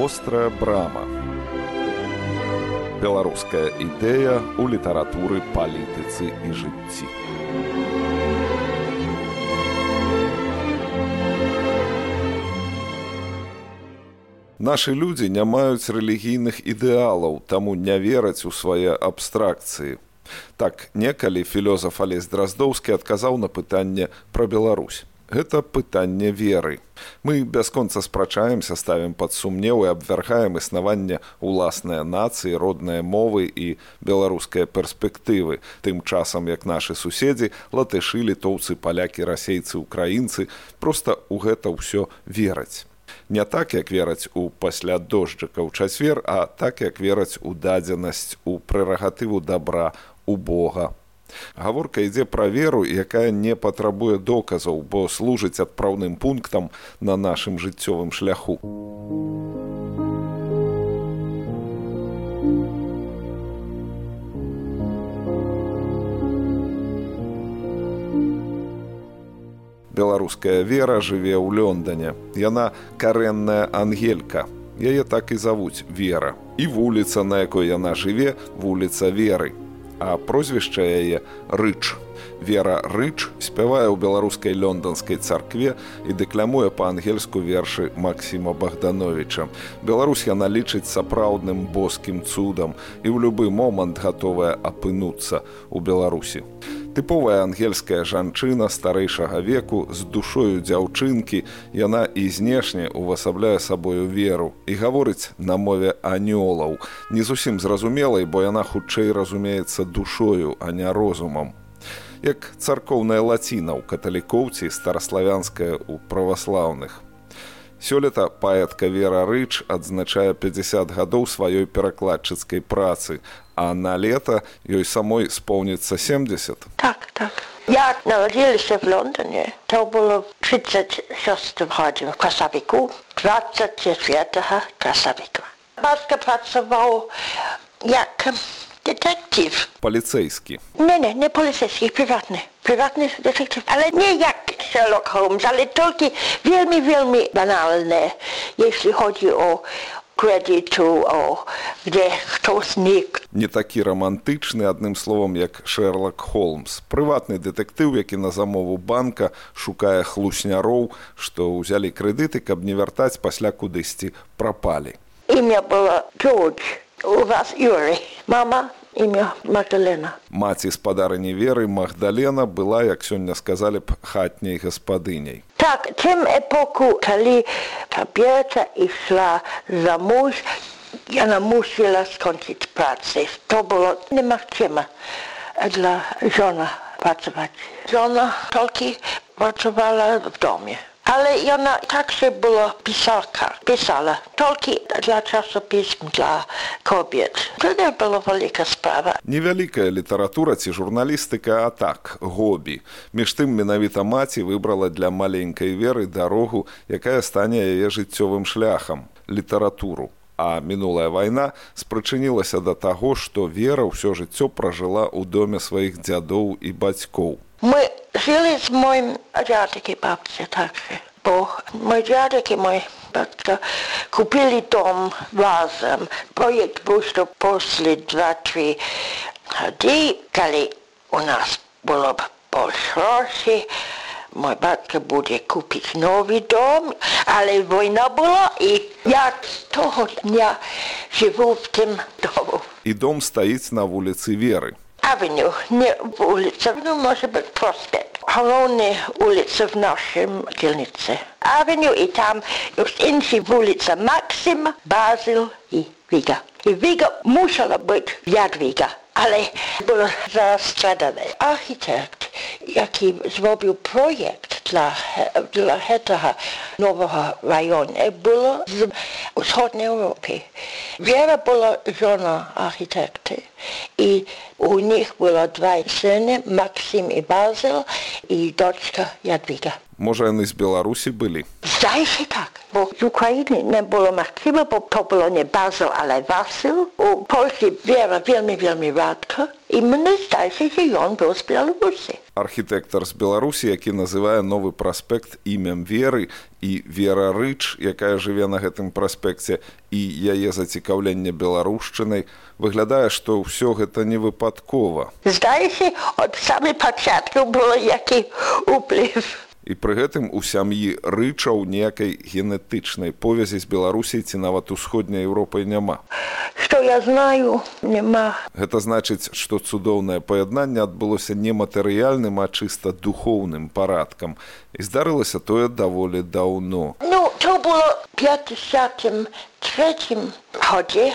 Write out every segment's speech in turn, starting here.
вострая брама. Беларуская ідэя ў літаратуры палітыцы і жыцці. Нашы людзі не маюць рэлігійных ідэалаў, таму не вераць у свае абстракцыі. Так некалі філёзаф Алесь Драздоўскі адказаў на пытанне пра Беларусь гэта пытанне веры. Мы бясконца спрачаемся, ставім пад сумнеў і абвяргаем існаванне ўласныя нацыі, родныя мовы і беларускія перспектывы. Тым часам, як нашы суседзі, латышы, літоўцы, палякі, расейцы, украінцы проста ў гэта ўсё вераць. Не так, як вераць у пасля дожджыка ў чацвер, а так, як вераць у дадзенасць у прэрагатыву добра у Бога Гаворка ідзе пра веру, якая не патрабуе доказаў, бо служыць адпраўным пунктам на нашым жыццёвым шляху. Беларуская вера жыве ў Лондоне. Яна карэнная ангелька. Яе так і завуць вера. І вуліца, на якой яна жыве, вуліца веры а прозвішча яе рыч. Вера рыч спявае ў беларускай лёнданскай царкве і дэклямуе па-ангельску вершы Масіма Богдановича. Беларусь яна лічыць сапраўдным боскім цудам і ў любы момант гатовая апынуцца ў Беларусі. Тыповая ангельская жанчына старэйшага веку з душою дзяўчынкі яна і знешне увасабляе сабою веру і гаворыць на мове анёлаў, не зусім зразумелай, бо яна хутчэй разумеецца душою, а не розумам. Як царкоўная лаціна ў каталікоўці стараславянская ў праваслаўных. Сёлета паэтка Вера Рыч адзначае 50 гадоў сваёй перакладчыцкай працы, а на лета ёй самой споўніцца 70. Так, так. Я народилася в Лондоне. То було 36 годин в Красавику, 24 Красавика. Батько працював як детектив. Поліцейський. Не, не, не поліцейський, приватний. Приватний детектив. Але не як Sherlock Holmes, але тільки вельми, вельми банальне, якщо chodzi о кредиту, о где хтось ник. Не такі романтичны, адным словом, як Шерлок Холмс. Прыватны дэтэктыў, які на замову банка шукае хлусняроў, што ўзялі крэдыты, каб не вяртаць пасля кудысьці прапалі. Імя было Джордж. У вас Юрий. Мама імя Магдалена. Маці спадарыні веры Магдалена была, як сёння сказалі б хатняй гаспадыняй. Так тым эпоку, калі пабета ішла за муж, яна мусіла скончыць працы. То было немагчыма для жона працаваць. Жона толькі працавала в доме. Ale i ona także była pisarka, pisała, tylko dla czasopism dla kobiet. To nie była wielka sprawa. Невялікая літаратура ці журналістыка, а так, гобі. Між тым менавіта маці выбрала для маленькай веры дарогу, якая стане яе жыццёвым шляхам літаратуру. А мінулая вайна спрычынілася да таго, што вера ўсё жыццё пражыла ў доме сваіх дзядоў і бацькоў. Мы с моим дядей и бабцей также. Бо мой дядек и мой батька купили дом разом. Проект был, что после два-три года, когда у нас было больше грошей, мой батька будет купить новый дом, але война была, и я с того дня живу в том дому. І дом стаіць на вуліцы веры. Avenue, не улица, ну, может быть, проспект. Головная улица в нашем дельнице. Avenue, и там есть инши улица Максим, Базил и Вига. И Вига мусила быть Ядвига, але было застрадане. Архитект, jaki zrobił projekt dla, dla tego nowego rajonu, było z wschodniej Europy. Wiera była żona architekty i u nich było dwa syny, Maksym i Basil i doczka Jadwiga. Можа, яны з Беларусі былі. Здається так, бо з України не було Максима, бо то було не Базил, але Васил. У Польщі Вера вельми, вельми радка. І мне здаецца, ён быў з Беларусі. Архітэктар з Беларусі, які называе новы праспект імем веры і вера рыч, якая жыве на гэтым праспекце і яе зацікаўленне беларушчынай, выглядае, што ўсё гэта не выпадкова. Здаецца, ад самай пачатку было які уплыв і пры гэтым у сям'і рычаў некай генетычнай повязі з беларусій ці нават усходняй еўропай няма. Что я знаю няма. Гэта значыць што цудоўнае паяднанне адбылося не матэрыяльным а чыста духоўным парадкам. І здарылася тое даволі даўно. Ну то было пятым третьим годзе.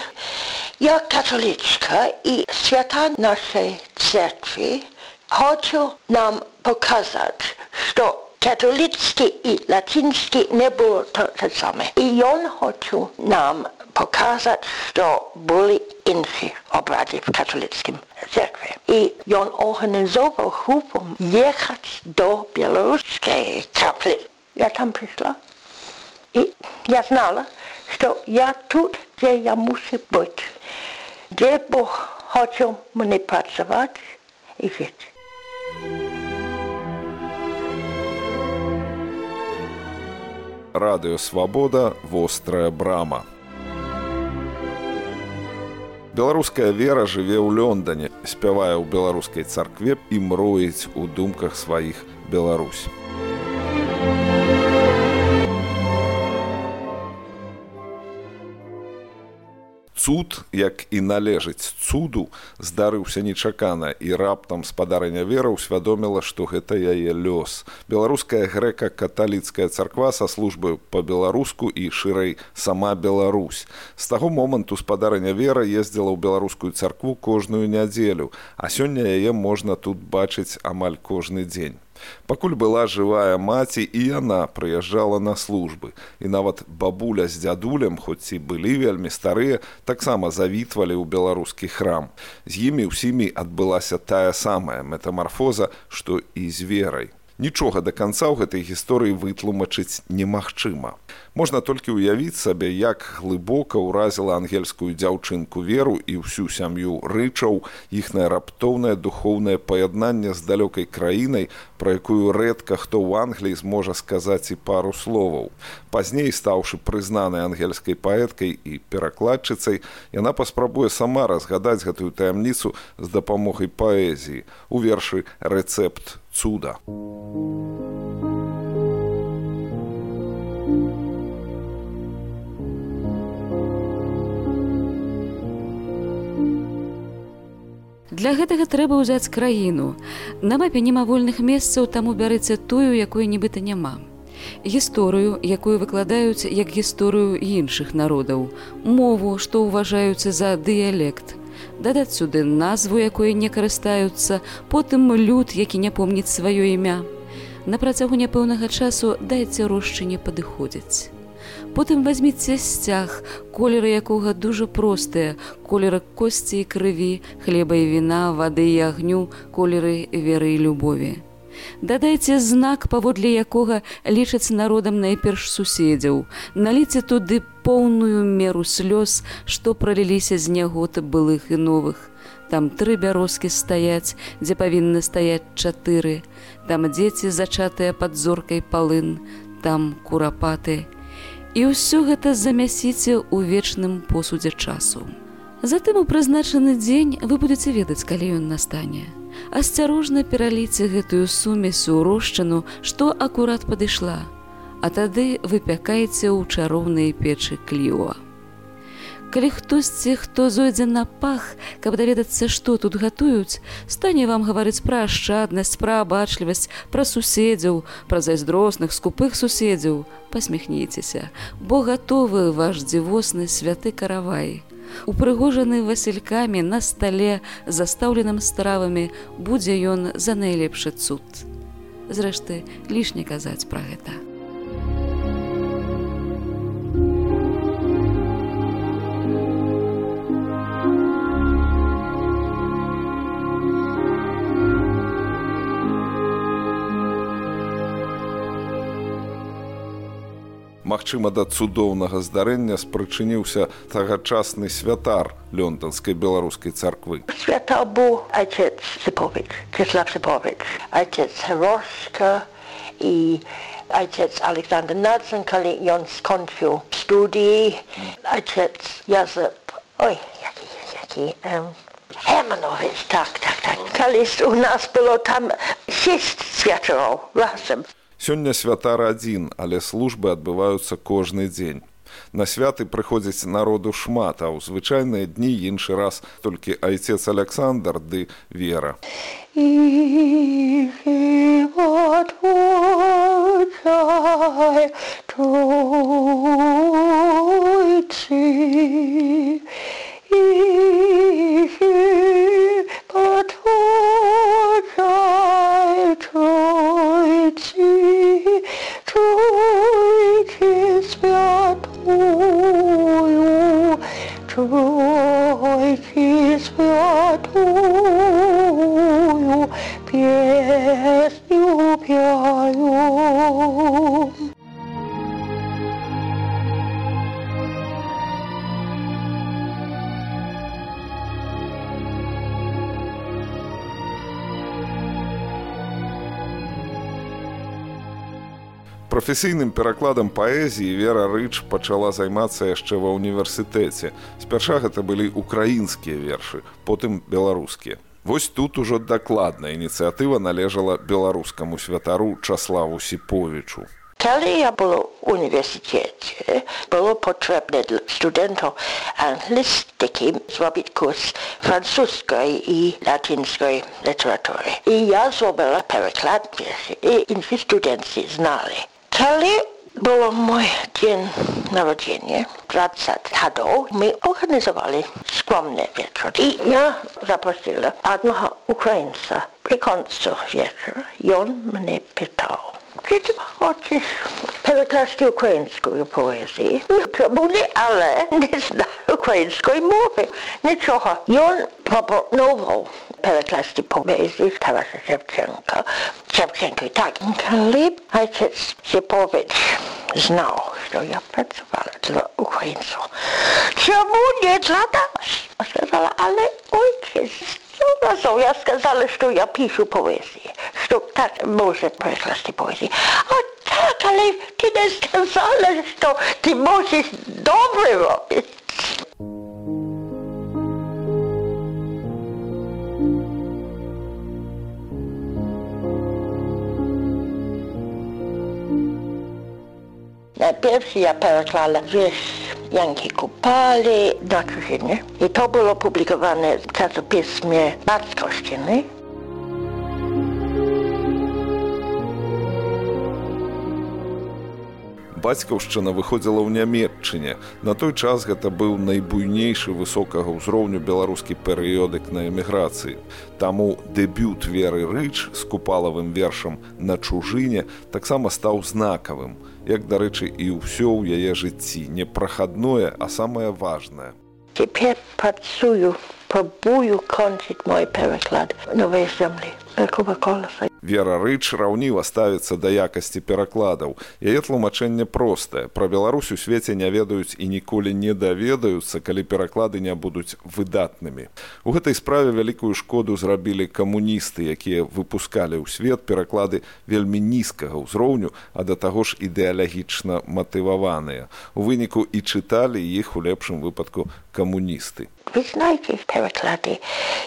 Я католічка і свята нашай церкві хочу нам показаць что katolicki i latinske ne było to, same. I on chciał nam pokazać, że byli insi obrady w katolickim cerkwie. I on organizował grupę jechać do białoruskiej kapli. Ja tam przyszła i ja znała, że ja tut, gdzie ja muszę być. Gdzie bo chciał mne pracować i żyć. Радыёвабода вострая брама. Беларуская вера жыве ў Лондоне, спявае ў беларускай царкве і мроіць у думках сваіх Беларусь. Цуд як і належыць цуду здарыўся нечакана і раптам спадарня вера ўсвядоміла што гэта яе лёс. Беларуская грэка-каталіцкая царква са службы па-беларуску і шырэй сама Беларусь. З таго моманту спадарня вера ездзіла ў беларускую царкву кожную нядзелю а сёння яе можна тут бачыць амаль кожны дзень Пакуль была жывая маці і яна прыязджала на службы. І нават бабуля з дзядулем, хоць і былі вельмі старыя, таксама завітвалі ў беларускі храм. З імі ўсімі адбылася тая самая метамарфоза, што і з верай. Нічога да канца ў гэтай гісторыі вытлумачыць немагчыма. Можна толькі ўявіць сабе, як глыбока ўразіла ангельскую дзяўчынку веру і ўсю сям'ю рычаў іхнае раптоўнае духоўнае паяднанне з далёкай краінай, пра якую рэдка хто ў Англіі зможа сказаць і пару словаў. Пазней стаўшы прызнанай ангельскай паэткай і перакладчыцай, яна паспрабуе сама разгадаць гэтую таямніцу з дапамогай паэзіі у вершы рэцэпт цуда. Для гэтага трэба ўзяць краіну. На мапе немавольных месцаў таму бярыце тую, якой нібыта няма. Гісторыю, якую выкладаюць як гісторыю іншых народаў, мову, што ўважаюцца за дыялект. Дадаць сюды назву, якой не карыстаюцца, потым люд, які не помніць сваё імя. На працягу няпэўнага часу дайце рошчыне падыходзіць. Потым возьміце сцяг, колеры якога дужа простыя, колера косці і крыві, хлеба і віна, вады і агню, колеры веры і любові. Дадайце знак, паводле якога лічаць народам найперш суседзяў, наліце туды поўную меру слёз, што праліліся з няготы былых і новых. Там тры бярозкі стаяць, дзе павінны стаяць чатыры, там дзеці зачатыя пад зоркай палын, там курапаты, і ўсё гэта замясіце ў вечным посудзе часу. Затым у прызначаны дзень вы будете ведаць, калі ён настане. Асцярожна пераліце гэтую сумесь у рошчыну, што акурат падышла, а тады выпякайце ў чароўныя печы кліва. Калі хтосьці хто зойдзе на пах каб даведацца што тут гатуюць стане вам гаварыць пра ашчаднасць пра абачлівасць пра суседзяў пра зайздросных скупых суседзяў посміхніцеся бо гатовы ваш дзівосны святы каравай упрыгожаны васількамі на стале застаўленым стравамі будзе ён за найлепшы цуд. Зрэшты лішне казаць пра гэта Магчыма, да цудоўнага здарэння спрычыніўся тагачасны святар лёнтанскай беларускай царквы. Святар быў отец Сыпович, Кислав Сыпович, отец Рошка і отец Александр Надзен, калі ён скончыў студіі, отец Язып, ой, які, які, um, Hermанович, так, так, так. Калісь у нас было там шесть святароў разам. Сёння святар адзін, але службы адбываюцца кожны дзень. На святы прыходзіць народу шмат, а ў звычайныя дні іншы раз толькі айцец Александр ды вера. И живот Тройцы, joy fills your tomb. Прафесійным перакладам паэзіі Вера Рыч пачала займацца яшчэ ва ўніверсітэце. Спярша гэта былі украінскія вершы, потым беларускія. Вось тут ужо дакладная ініцыятыва належала беларускаму святару Чаславу Сіповічу. Калі я было ў універсітэце, было патрэбна для студэнтаў англістыкі зрабіць курс французскай і латинскай літаратуры. І я зробила переклад верші, і інші студенти Wtedy było mój dzień narodziny, praca tatą. My organizowali skromny wieczór i ja zaprosiłam pewnego Ukraińca przy końcu wieczora i on mnie pytał, чи ти хочеш перекласти українською поезії? Були, але не знаю української мови. Нічого. Ён пропонував перекласти поезії Тараса Шевченка. Шевченко і так. Коли отець Сіпович знав, що я працювала для українців, чому не для нас? Сказала, але отець, разом я сказала, що я пишу stóp, tak, może powiedzieć tej poezji. O tak, ale ty nie to, ty musisz dobry robić. Pierwszy ja przekładam wiersz Janki Kupali na Krzyżyny i to było publikowane w czasopismie Backościny. Бацькаўшчына выходзіла ў нямметчыне. На той час гэта быў найбуйнейшы высокага ўзроўню беларускі перыёдык на эміграцыі. Таму дэбют веры рыч з купалавым вершам на чужыне таксама стаў знакавым, як дарэчы і ўсё ў яе жыцці непрахадное, а самае важнае. Цяпер працую, пробую кончыць мой пераклад новай зямлі. Куба коласа. Вера Рыч раўніва ставіцца да якасці перакладаў. Яе тлумачэнне простае. Пра Беларусь у свеце не ведаюць і ніколі не даведаюцца, калі пераклады не будуць выдатнымі. У гэтай справе вялікую шкоду зрабілі камуністы, якія выпускалі ў свет пераклады вельмі нізкага ўзроўню, а да таго ж ідэалагічна матываваныя. У выніку і чыталі іх у лепшым выпадку камуністы. Вы знаете пераклады,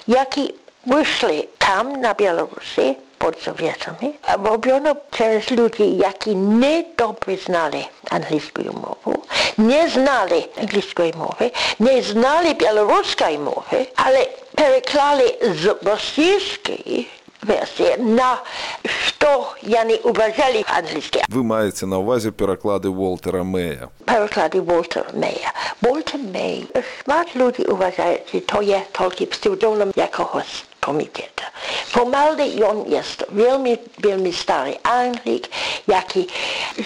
які вышли там, на Беларуси, Советами, роблено через люди, які не добре знали англійською мову, не знали англійської мови, не знали білоруської мови, але переклали з російської версії на що яны уважали англійське. Вы маеце на ўвазе пераклады Волтера Мэя. Переклади Волтера Мея. Волтер Мей, шмат люди уважають, що то є komiteta. Pomalde i on jest veľmi, veľmi starý Heinrich, jaki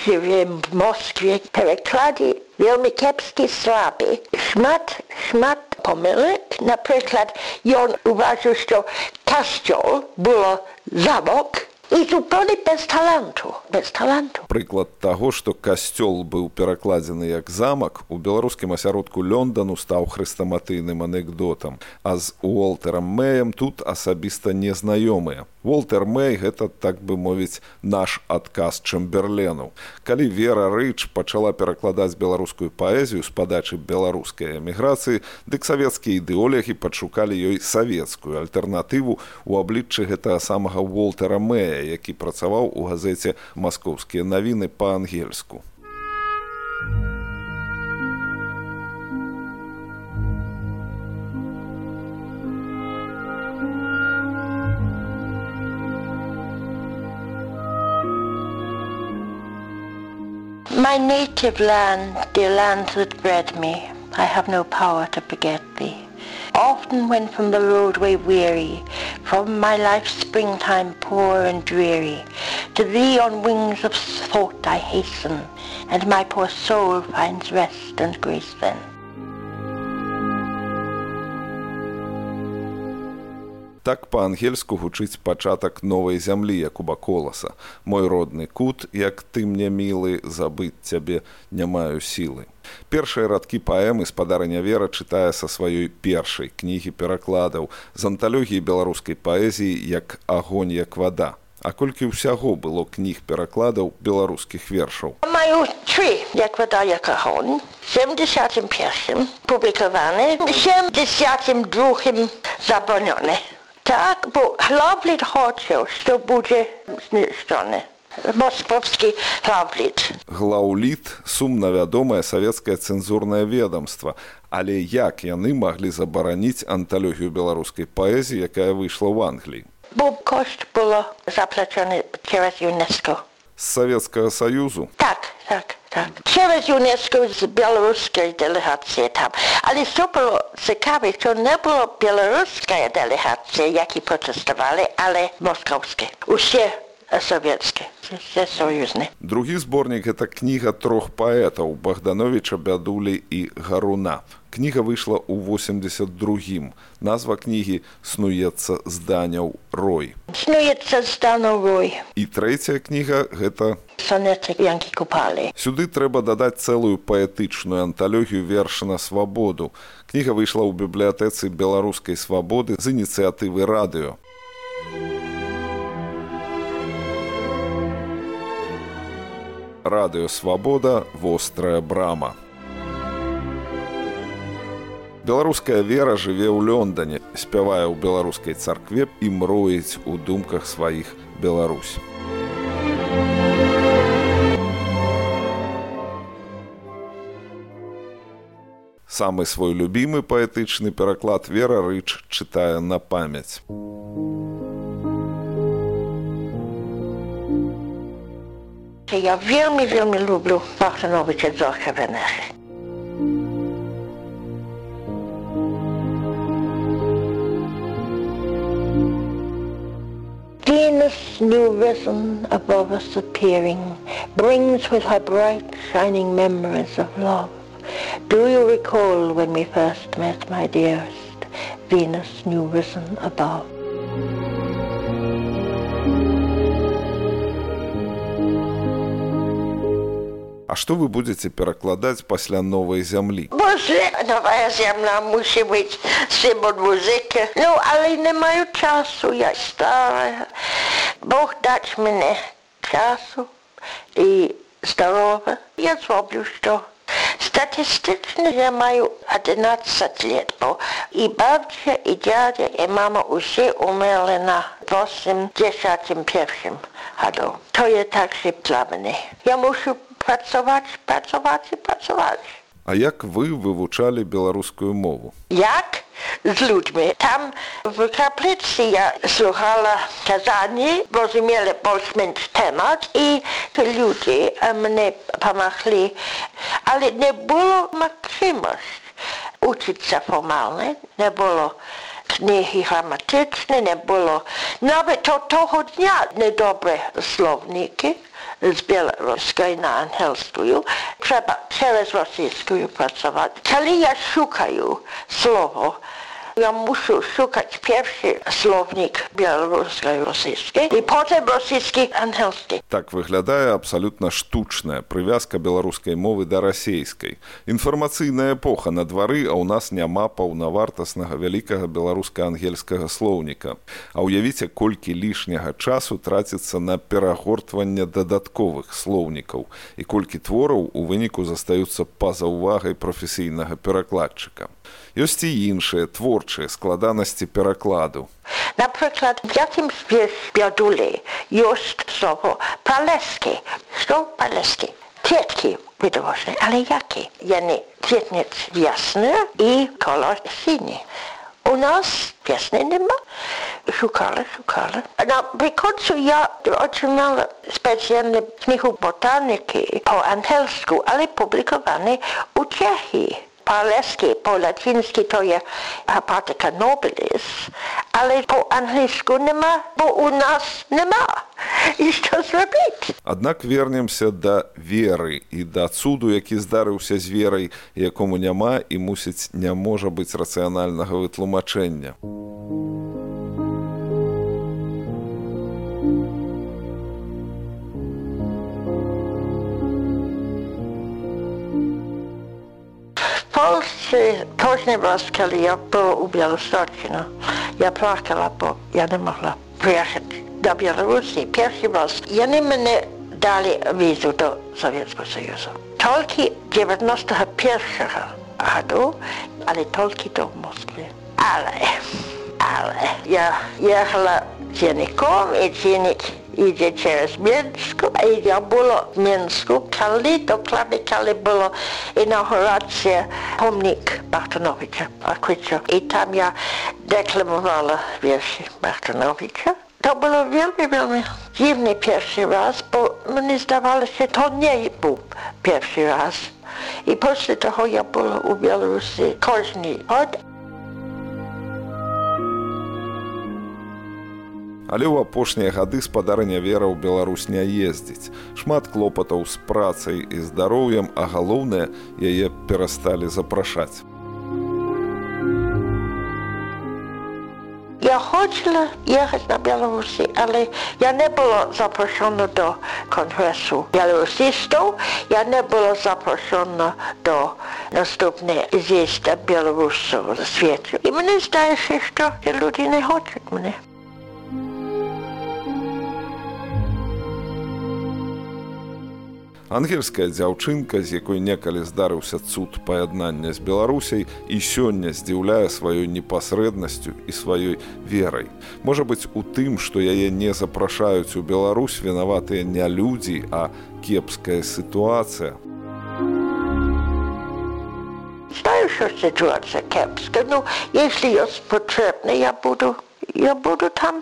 żyje w Moskwie, przekłady veľmi kiepskie, słaby, szmat, szmat pomyłek. Na przykład on uważał, że kościół było za bok, І зупони без таланту, без таланту. Прыклад таго, што касцёл быў перакладзены як замак, у беларускім асяродку Лёндану стаў хрыстаматыйным анекдотам, а з Уолтерам Мэем тут асабіста незнаёмыя. Волтер Мэй гэта так бы мовіць наш адказ чэмберлену. Калі вера Рыч пачала перакладаць беларускую паэзію з падачы беларускай эміграцыі, дык савецкія ідэолягі падшукалі ёй савецкую альтэрнатыву ў абліччы гэтага самага Волтера Мэя, які працаваў у газеце маскоўскія навіны па-ангельску. My native land, dear land that bred me, I have no power to forget thee. When from the roadway weary, from my life's springtime poor and dreary, to thee on wings of thought I hasten, and my poor soul finds rest and grace then. Так па-ангельску гучыць пачатак новай зямлі Якуба коласа. Мой родны кут, як ты мне мілы, забыць цябе не маю сілы. Першыя радкі паэмы спадарня вера чытае са сваёй першай кнігі перакладаў з анталогіі беларускай паэзіі як агонь як вада. А колькі ўсяго было кніг перакладаў беларускіх вершаў. Маю тры, як вада як агонь, 71 публікаваны, 72 забаронёны. Tak, bo hlavlit хоче, що буде знищене. Московскі главліт. Глаўліт сумна вядомае савецкае цэнзурнае ведомства, але як яны маглі забараніць анталогію беларускай паэзіі, якая выйшла ў Англіі. Бо кошт было заплачаны через ЮНЕСКО. З Савецкага Саюзу? Так, так. Tak. Через ЮНЕСКО з білоруської делегації там. Але що було цікаве, що не було білоруської делегації, які протестували, але московські. Усі савецкі все союзны другі зборнік гэта кніга трох паэтаў богдановича бядулі і гаруна. Кніга выйшла ў 82 назва кнігі снуецца зданяў рой снуецца здану рой і трэцяя кніга гэта сонеты янкі купалі сюды трэба дадаць цэлую паэтычную анталогію верша на свабоду кніга выйшла ў бібліятэцы беларускай свабоды з ініцыятывы радыё радыё свабода вострая брама беларуская вера жыве ў лёндане спявае ў беларускай царкве і мроіць у думках сваіх беларусь. Самы свой любімы паэтычны пераклад вера рыч чытае на памяць Venus, new risen above us appearing, brings with her bright shining memories of love. Do you recall when we first met, my dearest, Venus, new risen above? А што вы будзеце перакладаць пасля новай зямлі? Боже, новая земля мусі быць сімон музыкі. Ну, але не маю часу, я старая. Бог даць мене часу і здорова. Я зроблю що. Статистично я маю 11 лет, бо і бабця, і дядя, і мама усі умерли на 81 году. То є так же мене. Я мушу працаваць працаваць і працаваць. А як вы вывучалі беларускую мову? Як? З людьми там в капліцы я слухала казанні розумелі больш-менш тэмат і людзі мне памаглі але не было магчымасць учыцца фармальна не было кнігі граматычны не было нават то того дня недобры словнікі z białoruskiej na angielską, trzeba przez rosyjską pracować. Kiedy ja szukają słowo Я мушу шукать перший словник белорусской российской и потом российский английский. Так выглядае абсалютна штучная прывязка беларускай мовы да расейскай. Інфармацыйная эпоха на двары, а ў нас няма паўнавартаснага вялікага беларуска-ангельскага слоўніка. А ўявіце, колькі лішняга часу траціцца на перагортванне дадатковых слоўнікаў і колькі твораў у выніку застаюцца па-за ўвагай прафесійнага перакладчыка. Ёсць і іншыя творчыя складанасці перакладу. Наприклад, в яким бядулі ёсць слово палескі. Што палескі? Клеткі відавочны, але які? Яны цветнец ясны і колор сіні. У нас песни нема. Шукала, шукала. Наприкінці я отримала спеціальну книгу ботаніки по-ангельську, але публіковані У Чехії. По-лески, по-латински то є гепатика нобіліс, але по-англійську нема, бо у нас нема. І що зробити? Аднак вернемся да веры і да цуду, які здарыўся з верай, якому няма і мусіць не можа быць рацыянальнага вытлумачэння. Польщі кожен раз, коли я була у Білосточину, я плакала, бо я не могла приїхати до Білорусі. Перший раз вони мене дали візу до Совєтського Союзу. Тільки 91 году, але тільки до Москви. Але, але я їхала цінником і цінник іде через Мінську, а я була в Мінську, коли докладно, коли була інаугурація помник Бахтановича Аквича. І там я декламувала вірші Бахтановича. To było wielmi, wielmi dziwny pierwszy raz, bo mnie zdawało się, to nie był pierwszy raz. I после того ja była u Białorusi każdy od Але ў апошнія гады спадарня вера ў Беларусь не ездзіць. Шмат клопатаў з працай і здароўем, а галоўнае яе перасталі запрашаць. Я хотіла їхати на Білорусі, але я не була запрошена до конгресу білорусистів, я не була запрошена до наступного з'їзду білорусів у світі. І мені здається, що люди не хочуть мене. Ангельская дзяўчынка, з якой некалі здарыўся цуд паяднання з беларусяй і сёння здзіўляе сваёй непасрэднасцю і сваёй верай. Можа быць у тым, што яе не запрашаюць у Беларусь вінаватыя не людзі, а кепская сітуацыя. Знаю, що ситуація кепська. Ну, якщо є потрібно, я буду, я буду там.